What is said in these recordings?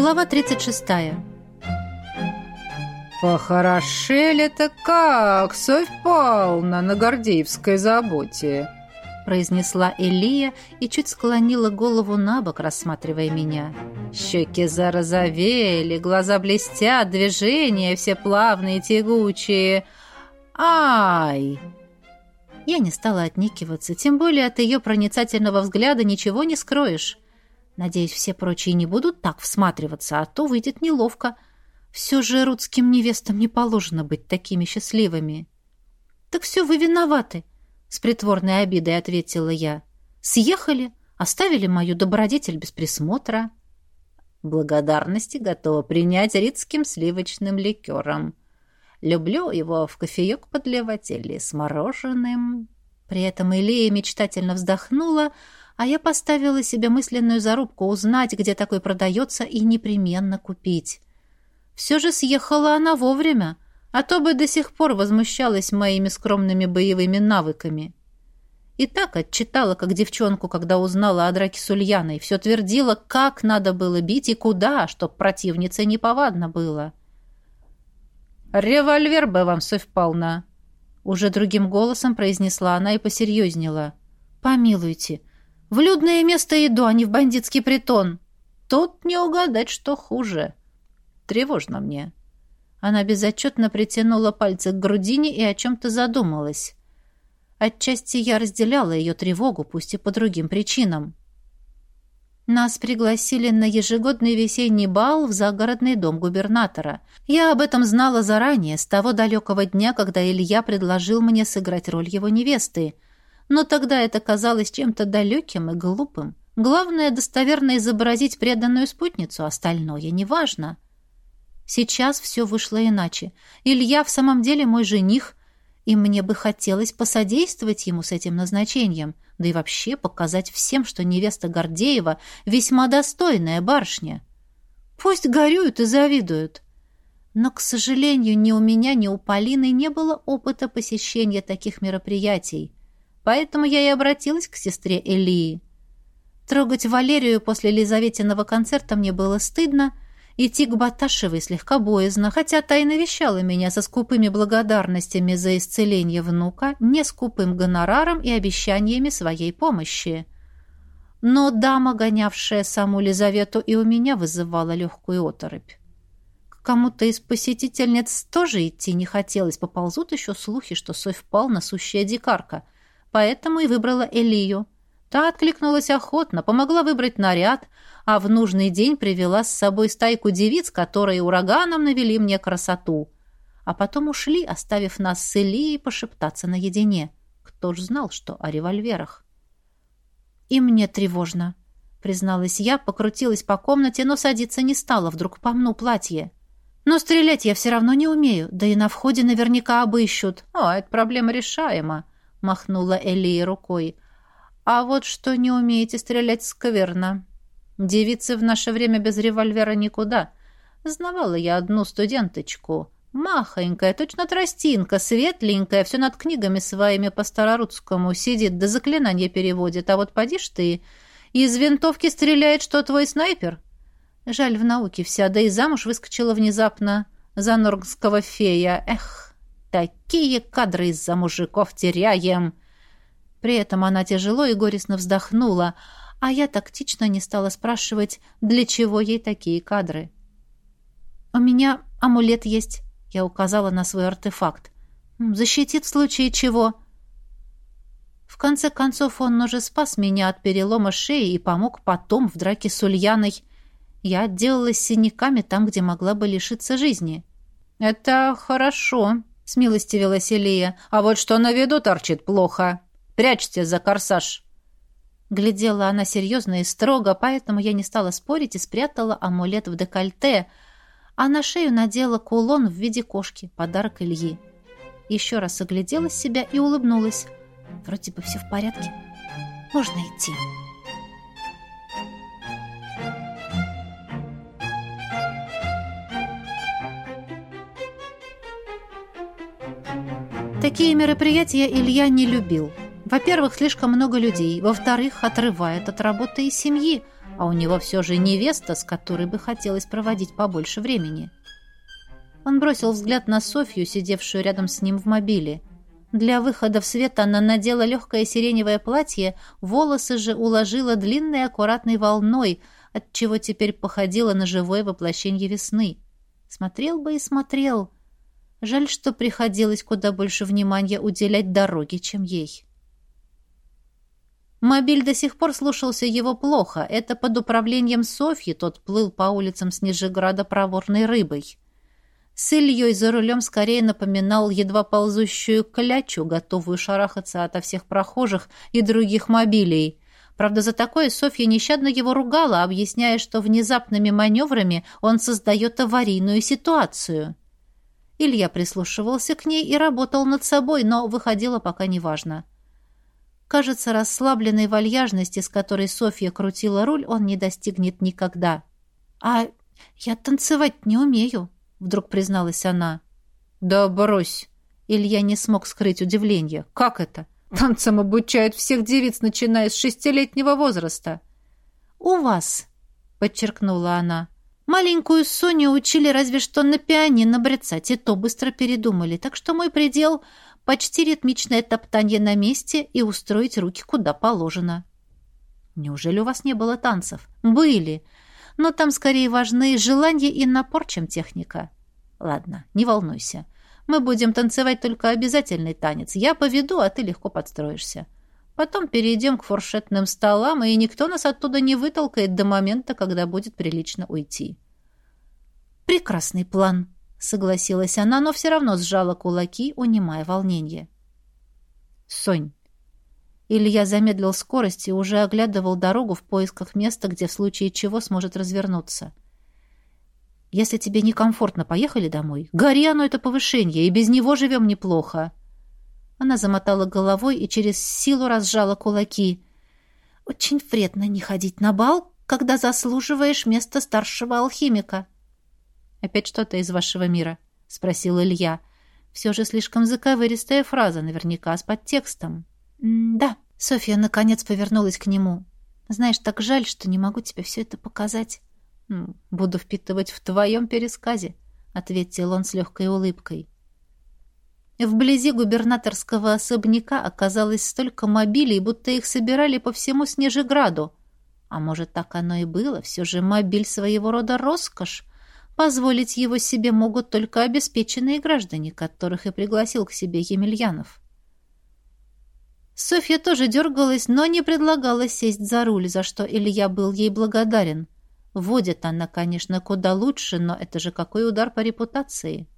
Глава 36. «Похорошели-то как, Софь Павловна, на Гордеевской заботе!» произнесла Элия и чуть склонила голову на бок, рассматривая меня. Щеки зарозовели, глаза блестят, движения все плавные, тягучие. «Ай!» Я не стала отникиваться, тем более от ее проницательного взгляда ничего не скроешь. Надеюсь, все прочие не будут так всматриваться, а то выйдет неловко. Все же рудским невестам не положено быть такими счастливыми. «Так все вы виноваты», — с притворной обидой ответила я. «Съехали, оставили мою добродетель без присмотра». Благодарности готова принять ридским сливочным ликером. Люблю его в кофеек подливать или с мороженым. При этом Илия мечтательно вздохнула, а я поставила себе мысленную зарубку узнать, где такой продается, и непременно купить. Все же съехала она вовремя, а то бы до сих пор возмущалась моими скромными боевыми навыками. И так отчитала, как девчонку, когда узнала о драке с Ульяной, все твердила, как надо было бить и куда, чтоб противнице неповадно было. «Револьвер бы вам совпал Уже другим голосом произнесла она и посерьезнела. «Помилуйте, в людное место иду, а не в бандитский притон. Тут не угадать, что хуже. Тревожно мне. Она безотчетно притянула пальцы к грудине и о чем-то задумалась. Отчасти я разделяла ее тревогу, пусть и по другим причинам. Нас пригласили на ежегодный весенний бал в загородный дом губернатора. Я об этом знала заранее, с того далекого дня, когда Илья предложил мне сыграть роль его невесты — но тогда это казалось чем-то далеким и глупым. Главное, достоверно изобразить преданную спутницу, остальное неважно. Сейчас все вышло иначе. Илья в самом деле мой жених, и мне бы хотелось посодействовать ему с этим назначением, да и вообще показать всем, что невеста Гордеева весьма достойная барышня. Пусть горюют и завидуют. Но, к сожалению, ни у меня, ни у Полины не было опыта посещения таких мероприятий. Поэтому я и обратилась к сестре Элии. Трогать Валерию после Лизаветиного концерта мне было стыдно, идти к Баташевой слегка боязно, хотя та и навещала меня со скупыми благодарностями за исцеление внука, не скупым гонораром и обещаниями своей помощи. Но дама, гонявшая саму Лизавету, и у меня вызывала легкую оторопь. Кому-то из посетительниц тоже идти не хотелось, поползут еще слухи, что Софь Павловна сущая дикарка — поэтому и выбрала Элию. Та откликнулась охотно, помогла выбрать наряд, а в нужный день привела с собой стайку девиц, которые ураганом навели мне красоту. А потом ушли, оставив нас с Элией пошептаться наедине. Кто ж знал, что о револьверах? «И мне тревожно», — призналась я, покрутилась по комнате, но садиться не стала, вдруг помну платье. «Но стрелять я все равно не умею, да и на входе наверняка обыщут». «О, это проблема решаема», — махнула Элия рукой. «А вот что не умеете стрелять скверно. Девицы в наше время без револьвера никуда. Знавала я одну студенточку. Махонькая, точно тростинка, светленькая, все над книгами своими по старорусскому сидит, да заклинания переводит. А вот подишь ты, из винтовки стреляет, что твой снайпер. Жаль, в науке вся, да и замуж выскочила внезапно за норгского фея. Эх!» Такие кадры из-за мужиков теряем!» При этом она тяжело и горестно вздохнула, а я тактично не стала спрашивать, для чего ей такие кадры. «У меня амулет есть», — я указала на свой артефакт. «Защитит в случае чего». В конце концов, он уже спас меня от перелома шеи и помог потом в драке с Ульяной. Я отделалась синяками там, где могла бы лишиться жизни. «Это хорошо», смилостивилась Илия. «А вот что на виду торчит плохо. Прячьте за корсаж». Глядела она серьезно и строго, поэтому я не стала спорить и спрятала амулет в декольте, а на шею надела кулон в виде кошки, подарок Ильи. Еще раз оглядела себя и улыбнулась. Вроде бы все в порядке. Можно идти. Такие мероприятия Илья не любил. Во-первых, слишком много людей. Во-вторых, отрывает от работы и семьи. а у него все же невеста, с которой бы хотелось проводить побольше времени. Он бросил взгляд на Софью, сидевшую рядом с ним в мобиле. Для выхода в свет она надела легкое сиреневое платье, волосы же уложила длинной аккуратной волной, отчего теперь походила на живое воплощение весны. Смотрел бы и смотрел. Жаль, что приходилось куда больше внимания уделять дороге, чем ей. Мобиль до сих пор слушался его плохо. Это под управлением Софьи тот плыл по улицам Снежеграда проворной рыбой. С Ильей за рулем скорее напоминал едва ползущую клячу, готовую шарахаться ото всех прохожих и других мобилей. Правда, за такое Софья нещадно его ругала, объясняя, что внезапными маневрами он создает аварийную ситуацию. Илья прислушивался к ней и работал над собой, но выходило пока неважно. Кажется, расслабленной вальяжности, с которой Софья крутила руль, он не достигнет никогда. «А я танцевать не умею», — вдруг призналась она. «Да брось!» Илья не смог скрыть удивление. «Как это? Танцам обучают всех девиц, начиная с шестилетнего возраста». «У вас», — подчеркнула она. «Маленькую Соню учили разве что на пианино брецать, и то быстро передумали. Так что мой предел почти ритмичное топтание на месте и устроить руки куда положено. Неужели у вас не было танцев? Были. Но там скорее важны желания и напор, чем техника. Ладно, не волнуйся. Мы будем танцевать только обязательный танец. Я поведу, а ты легко подстроишься. Потом перейдем к фуршетным столам, и никто нас оттуда не вытолкает до момента, когда будет прилично уйти. Прекрасный план, согласилась она, но все равно сжала кулаки, унимая волнение. Сонь. Илья замедлил скорость и уже оглядывал дорогу в поисках места, где в случае чего сможет развернуться. Если тебе некомфортно, поехали домой. Гори оно это повышение, и без него живем неплохо. Она замотала головой и через силу разжала кулаки. Очень вредно не ходить на бал, когда заслуживаешь место старшего алхимика. «Опять что-то из вашего мира?» — спросил Илья. «Все же слишком заковыристая фраза, наверняка с подтекстом». «Да». Софья наконец повернулась к нему. «Знаешь, так жаль, что не могу тебе все это показать». «Буду впитывать в твоем пересказе», — ответил он с легкой улыбкой. Вблизи губернаторского особняка оказалось столько мобилей, будто их собирали по всему Снежеграду. А может, так оно и было, все же мобиль своего рода роскошь, Позволить его себе могут только обеспеченные граждане, которых и пригласил к себе Емельянов. Софья тоже дергалась, но не предлагала сесть за руль, за что Илья был ей благодарен. Водит она, конечно, куда лучше, но это же какой удар по репутации.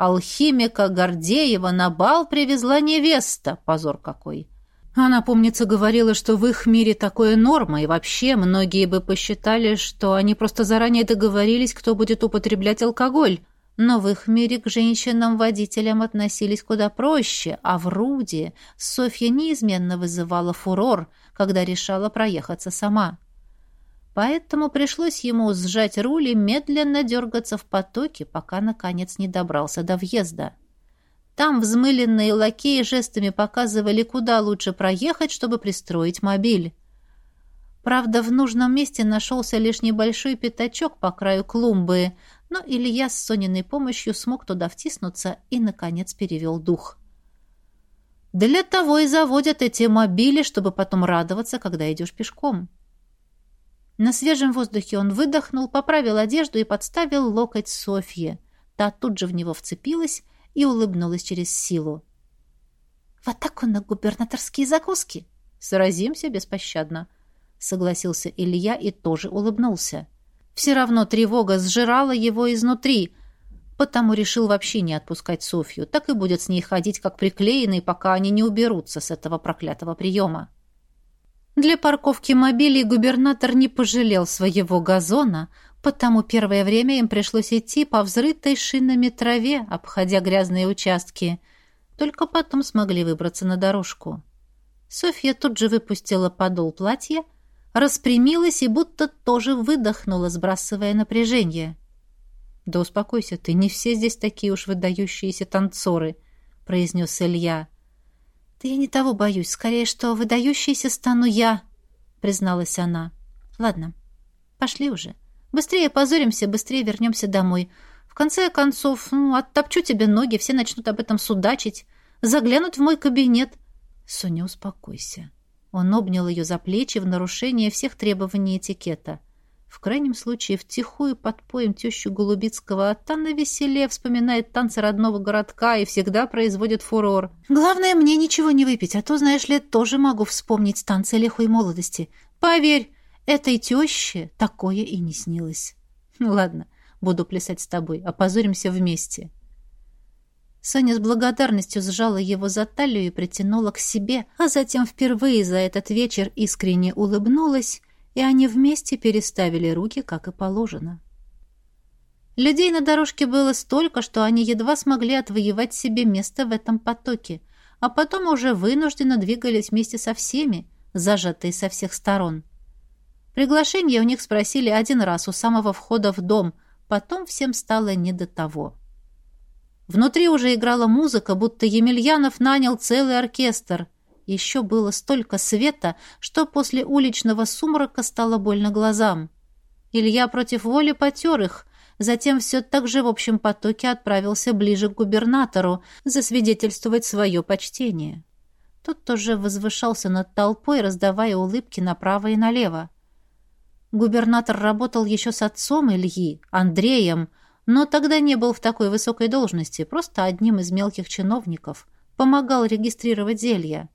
Алхимика Гордеева на бал привезла невеста. Позор какой. Она, помнится, говорила, что в их мире такое норма, и вообще многие бы посчитали, что они просто заранее договорились, кто будет употреблять алкоголь. Но в их мире к женщинам-водителям относились куда проще, а в Руде Софья неизменно вызывала фурор, когда решала проехаться сама. Поэтому пришлось ему сжать руль и медленно дергаться в потоке, пока, наконец, не добрался до въезда. Там взмыленные лакеи жестами показывали, куда лучше проехать, чтобы пристроить мобиль. Правда, в нужном месте нашелся лишь небольшой пятачок по краю клумбы, но Илья с Сониной помощью смог туда втиснуться и, наконец, перевел дух. Для того и заводят эти мобили, чтобы потом радоваться, когда идешь пешком. На свежем воздухе он выдохнул, поправил одежду и подставил локоть Софье. Та тут же в него вцепилась и улыбнулась через силу. «В атаку на губернаторские закуски!» «Сразимся беспощадно», — согласился Илья и тоже улыбнулся. Все равно тревога сжирала его изнутри, потому решил вообще не отпускать Софью. Так и будет с ней ходить, как приклеенный, пока они не уберутся с этого проклятого приема. Для парковки мобилей губернатор не пожалел своего газона, потому первое время им пришлось идти по взрытой шинами траве, обходя грязные участки. Только потом смогли выбраться на дорожку. Софья тут же выпустила подол платья, распрямилась и будто тоже выдохнула, сбрасывая напряжение. «Да успокойся ты, не все здесь такие уж выдающиеся танцоры», — произнес Илья. «Да я не того боюсь, скорее, что выдающейся стану я», — призналась она. «Ладно, Пошли уже. Быстрее позоримся, быстрее вернемся домой. В конце концов, ну, оттопчу тебе ноги, все начнут об этом судачить. Заглянут в мой кабинет. Соня, успокойся. Он обнял ее за плечи в нарушение всех требований этикета. В крайнем случае, втихую подпоем тещу Голубицкого, а та на веселе вспоминает танцы родного городка и всегда производит фурор. Главное, мне ничего не выпить, а то, знаешь ли, тоже могу вспомнить танцы лихой молодости. Поверь, этой теще такое и не снилось. Ну ладно, буду плясать с тобой, опозоримся вместе. Соня с благодарностью сжала его за талию и притянула к себе, а затем впервые за этот вечер искренне улыбнулась и они вместе переставили руки, как и положено. Людей на дорожке было столько, что они едва смогли отвоевать себе место в этом потоке, а потом уже вынужденно двигались вместе со всеми, зажатые со всех сторон. Приглашение у них спросили один раз у самого входа в дом, потом всем стало не до того. Внутри уже играла музыка, будто Емельянов нанял целый оркестр — еще было столько света, что после уличного сумрака стало больно глазам. Илья против воли потер их, затем все так же в общем потоке отправился ближе к губернатору засвидетельствовать свое почтение. Тот тоже возвышался над толпой, раздавая улыбки направо и налево. Губернатор работал еще с отцом Ильи, Андреем, но тогда не был в такой высокой должности, просто одним из мелких чиновников. Помогал регистрировать зелья.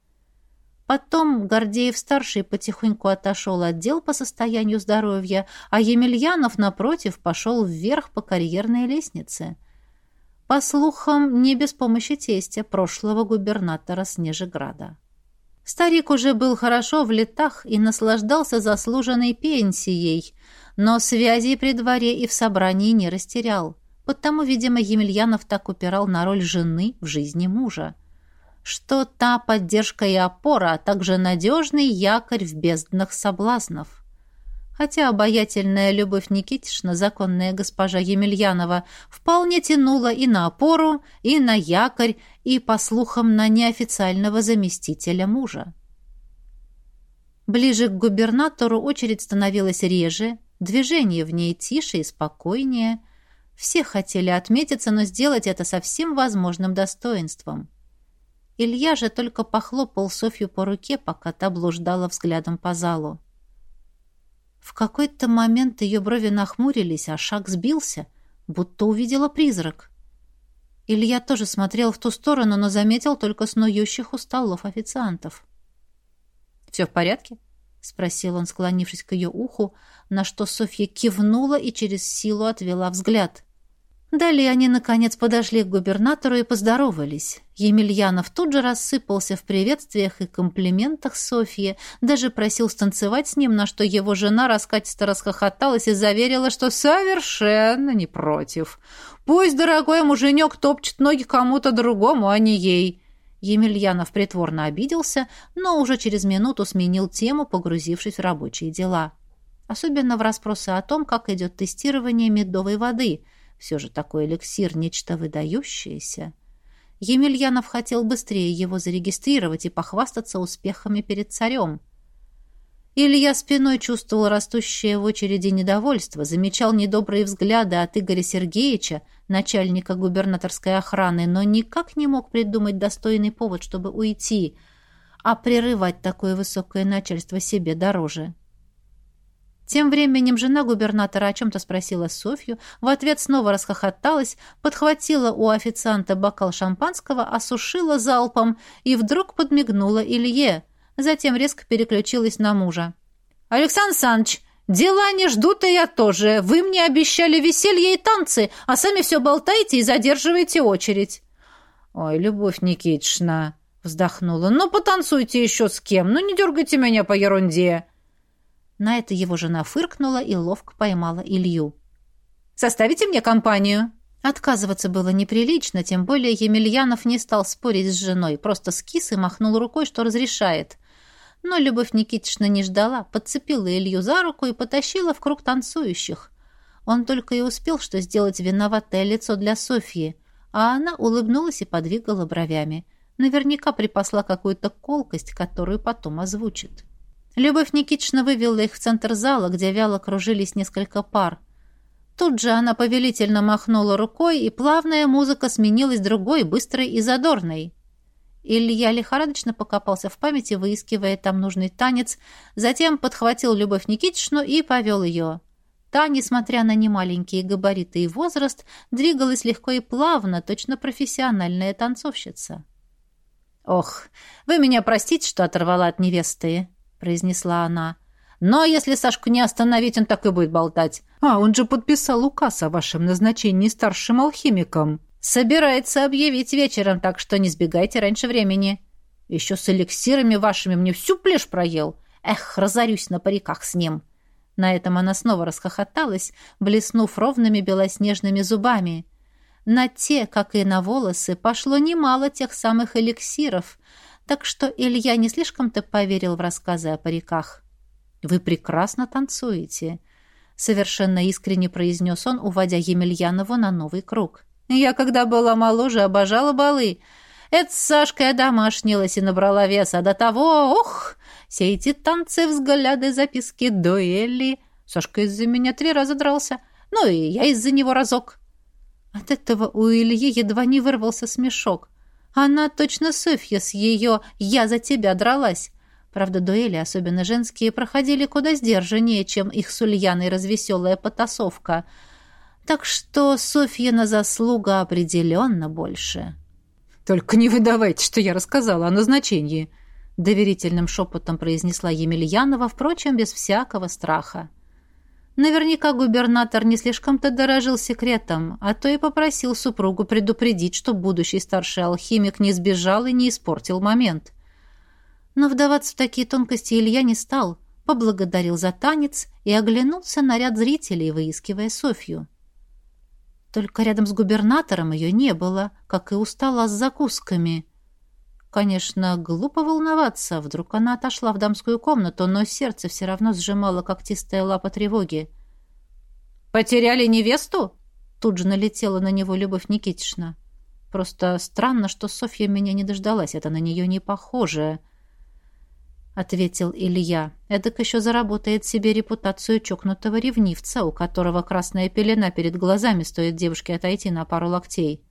Потом Гордеев-старший потихоньку отошел от дел по состоянию здоровья, а Емельянов, напротив, пошел вверх по карьерной лестнице. По слухам, не без помощи тестя, прошлого губернатора Снежеграда. Старик уже был хорошо в летах и наслаждался заслуженной пенсией, но связей при дворе и в собрании не растерял. Потому, видимо, Емельянов так упирал на роль жены в жизни мужа что та поддержка и опора, а также надежный якорь в безднах соблазнов. Хотя обаятельная Любовь Никитишна, законная госпожа Емельянова, вполне тянула и на опору, и на якорь, и, по слухам, на неофициального заместителя мужа. Ближе к губернатору очередь становилась реже, движение в ней тише и спокойнее. Все хотели отметиться, но сделать это со всем возможным достоинством. Илья же только похлопал Софью по руке, пока та блуждала взглядом по залу. В какой-то момент ее брови нахмурились, а шаг сбился, будто увидела призрак. Илья тоже смотрел в ту сторону, но заметил только снующих у столов официантов. «Все в порядке?» — спросил он, склонившись к ее уху, на что Софья кивнула и через силу отвела взгляд. Далее они, наконец, подошли к губернатору и поздоровались. Емельянов тут же рассыпался в приветствиях и комплиментах Софье, даже просил станцевать с ним, на что его жена раскатисто расхохоталась и заверила, что совершенно не против. «Пусть дорогой муженек топчет ноги кому-то другому, а не ей». Емельянов притворно обиделся, но уже через минуту сменил тему, погрузившись в рабочие дела. Особенно в расспросы о том, как идет тестирование медовой воды – все же такой эликсир — нечто выдающееся. Емельянов хотел быстрее его зарегистрировать и похвастаться успехами перед царем. Илья спиной чувствовал растущее в очереди недовольство, замечал недобрые взгляды от Игоря Сергеевича, начальника губернаторской охраны, но никак не мог придумать достойный повод, чтобы уйти, а прерывать такое высокое начальство себе дороже. Тем временем жена губернатора о чем-то спросила Софью, в ответ снова расхохоталась, подхватила у официанта бокал шампанского, осушила залпом и вдруг подмигнула Илье. Затем резко переключилась на мужа. «Александр Александрович, дела не ждут, и я тоже. Вы мне обещали веселье и танцы, а сами все болтаете и задерживаете очередь». «Ой, Любовь Никитична», — вздохнула, — «ну потанцуйте еще с кем, ну не дергайте меня по ерунде». На это его жена фыркнула и ловко поймала Илью. «Составите мне компанию?» Отказываться было неприлично, тем более Емельянов не стал спорить с женой, просто скис и махнул рукой, что разрешает. Но Любовь Никитична не ждала, подцепила Илью за руку и потащила в круг танцующих. Он только и успел что сделать виноватое лицо для Софьи, а она улыбнулась и подвигала бровями. Наверняка припасла какую-то колкость, которую потом озвучит. Любовь Никитична вывела их в центр зала, где вяло кружились несколько пар. Тут же она повелительно махнула рукой, и плавная музыка сменилась другой, быстрой и задорной. Илья лихорадочно покопался в памяти, выискивая там нужный танец, затем подхватил Любовь Никитичну и повел ее. Та, несмотря на немаленькие габариты и возраст, двигалась легко и плавно, точно профессиональная танцовщица. «Ох, вы меня простите, что оторвала от невесты», — произнесла она. «Но если Сашку не остановить, он так и будет болтать. А, он же подписал указ о вашем назначении старшим алхимиком». «Собирается объявить вечером, так что не сбегайте раньше времени. Еще с эликсирами вашими мне всю плешь проел. Эх, разорюсь на париках с ним». На этом она снова расхохоталась, блеснув ровными белоснежными зубами. На те, как и на волосы, пошло немало тех самых эликсиров, так что Илья не слишком-то поверил в рассказы о париках. «Вы прекрасно танцуете», — совершенно искренне произнес он, уводя Емельянову на новый круг. «Я, когда была моложе, обожала балы. Это с Сашкой домашнилась и набрала веса. До того, ох, все эти танцы, взгляды, записки, дуэли. Сашка из-за меня три раза дрался, ну и я из-за него разок». От этого у Ильи едва не вырвался смешок. Она точно Софья с ее «я за тебя дралась». Правда, дуэли, особенно женские, проходили куда сдержаннее, чем их с Ульяной развеселая потасовка. Так что Софьина заслуга определенно больше. «Только не выдавайте, что я рассказала о назначении», — доверительным шепотом произнесла Емельянова, впрочем, без всякого страха. Наверняка губернатор не слишком-то дорожил секретом, а то и попросил супругу предупредить, что будущий старший алхимик не сбежал и не испортил момент. Но вдаваться в такие тонкости Илья не стал, поблагодарил за танец и оглянулся на ряд зрителей, выискивая Софью. Только рядом с губернатором ее не было, как и устала с закусками — Конечно, глупо волноваться, вдруг она отошла в дамскую комнату, но сердце все равно сжимало когтистая лапа тревоги. «Потеряли невесту?» Тут же налетела на него Любовь Никитична. «Просто странно, что Софья меня не дождалась, это на нее не похоже», — ответил Илья. «Эдак еще заработает себе репутацию чокнутого ревнивца, у которого красная пелена перед глазами стоит девушке отойти на пару локтей.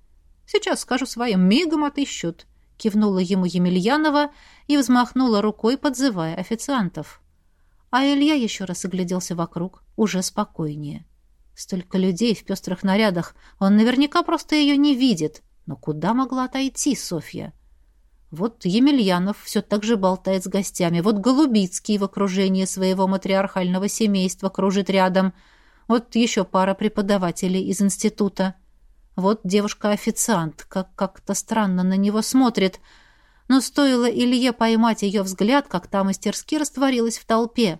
Сейчас скажу своим, мигом отыщут» кивнула ему Емельянова и взмахнула рукой, подзывая официантов. А Илья еще раз огляделся вокруг, уже спокойнее. Столько людей в пестрых нарядах, он наверняка просто ее не видит. Но куда могла отойти Софья? Вот Емельянов все так же болтает с гостями, вот Голубицкий в окружении своего матриархального семейства кружит рядом, вот еще пара преподавателей из института. Вот девушка-официант, как как-то странно на него смотрит, но стоило Илье поймать ее взгляд, как та мастерски растворилась в толпе.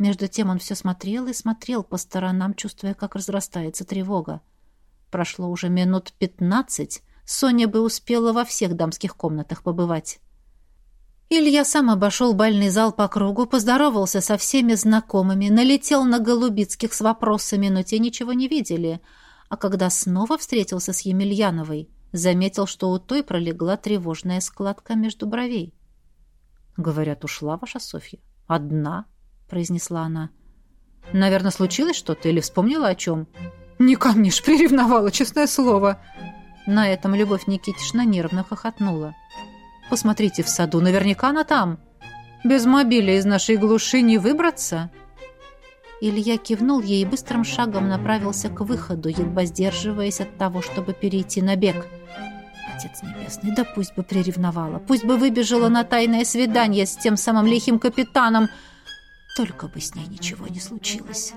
Между тем он все смотрел и смотрел по сторонам, чувствуя, как разрастается тревога. Прошло уже минут пятнадцать, Соня бы успела во всех дамских комнатах побывать. Илья сам обошел бальный зал по кругу, поздоровался со всеми знакомыми, налетел на Голубицких с вопросами, но те ничего не видели — а когда снова встретился с Емельяновой, заметил, что у той пролегла тревожная складка между бровей. «Говорят, ушла ваша Софья. Одна», — произнесла она. «Наверное, случилось что-то или вспомнила о чем?» «Не ко мне ж приревновала, честное слово!» На этом Любовь Никитична нервно хохотнула. «Посмотрите в саду, наверняка она там. Без мобиля из нашей глуши не выбраться». Илья кивнул ей и быстрым шагом направился к выходу, едва сдерживаясь от того, чтобы перейти на бег. Отец Небесный, да пусть бы приревновала, пусть бы выбежала на тайное свидание с тем самым лихим капитаном, только бы с ней ничего не случилось.